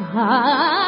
Ah.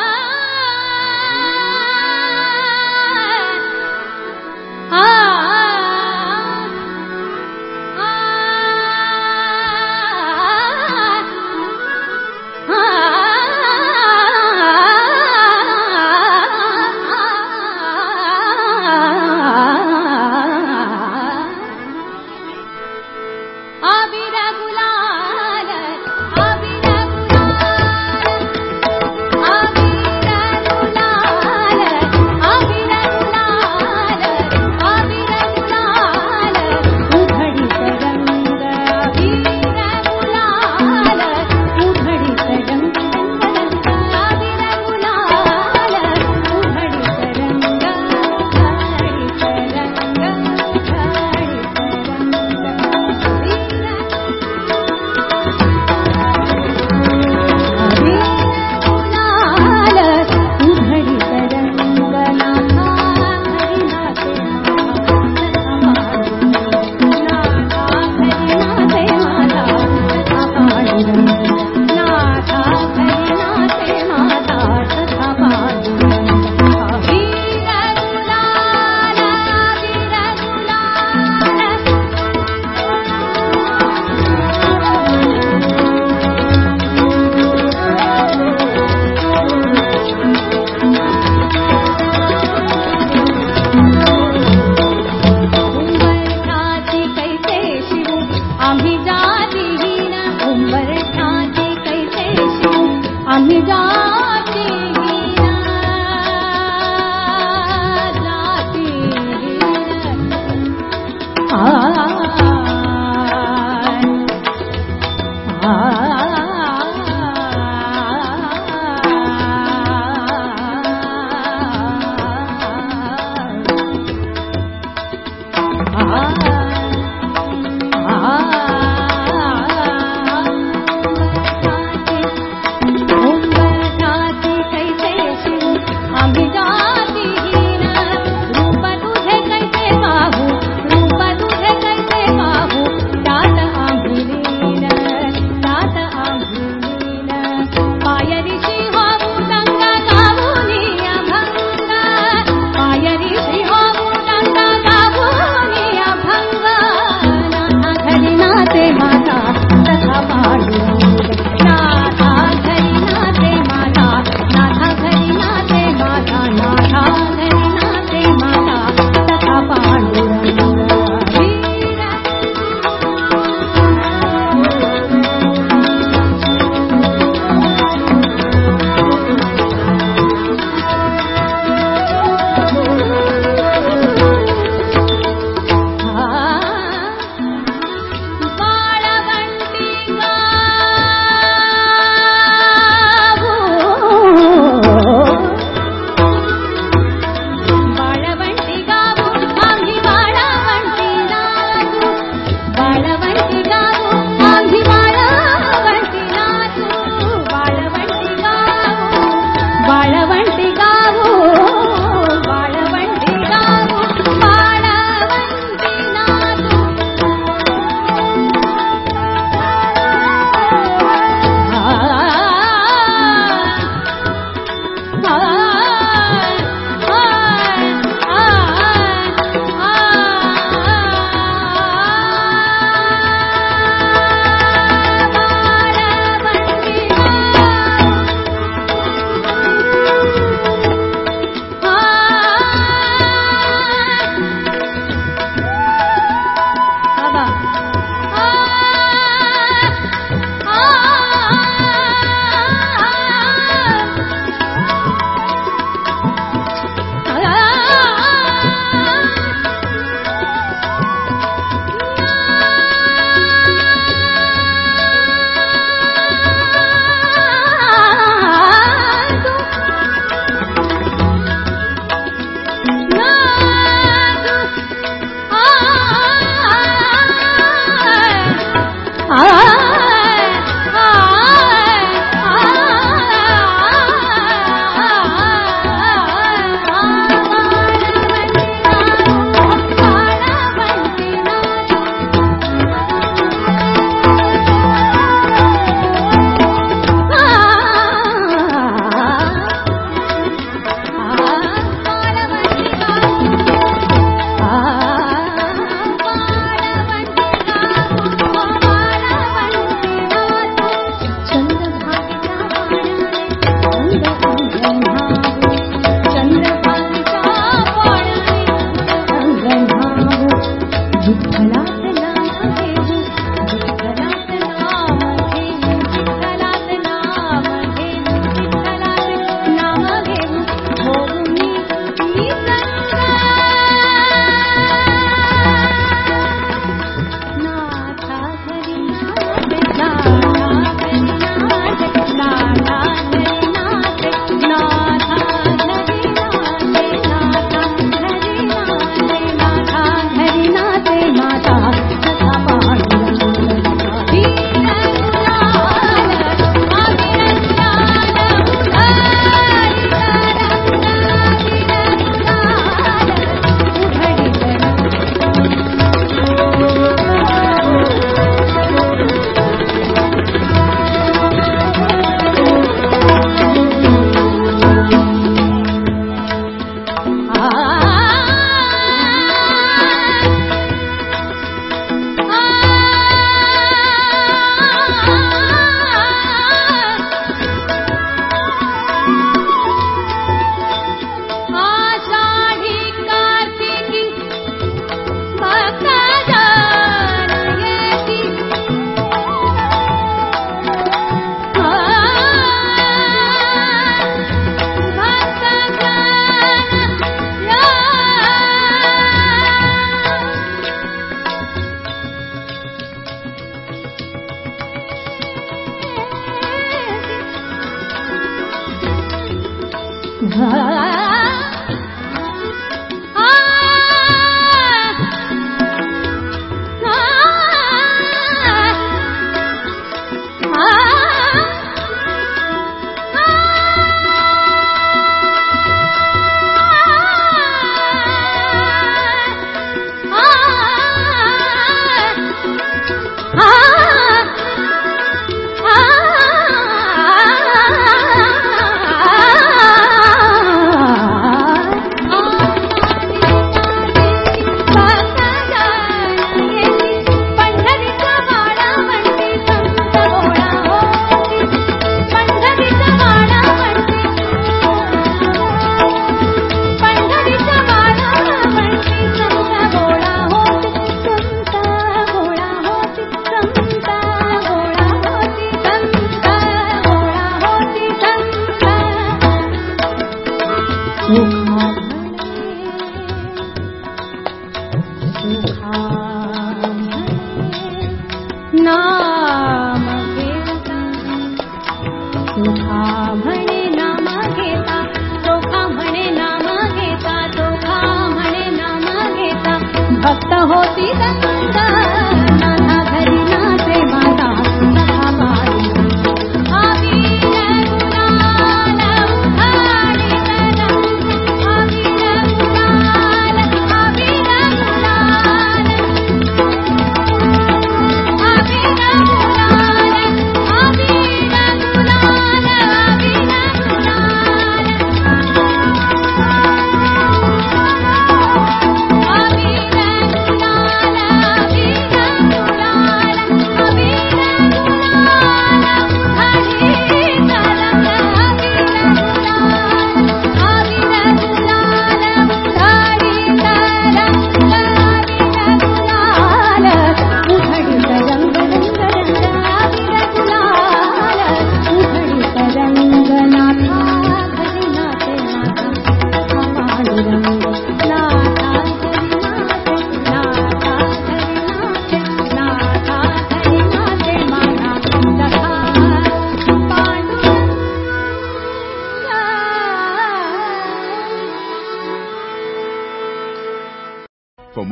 啊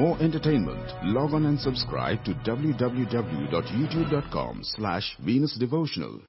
more entertainment, log on and subscribe to www.youtube.com slash venusdevotional.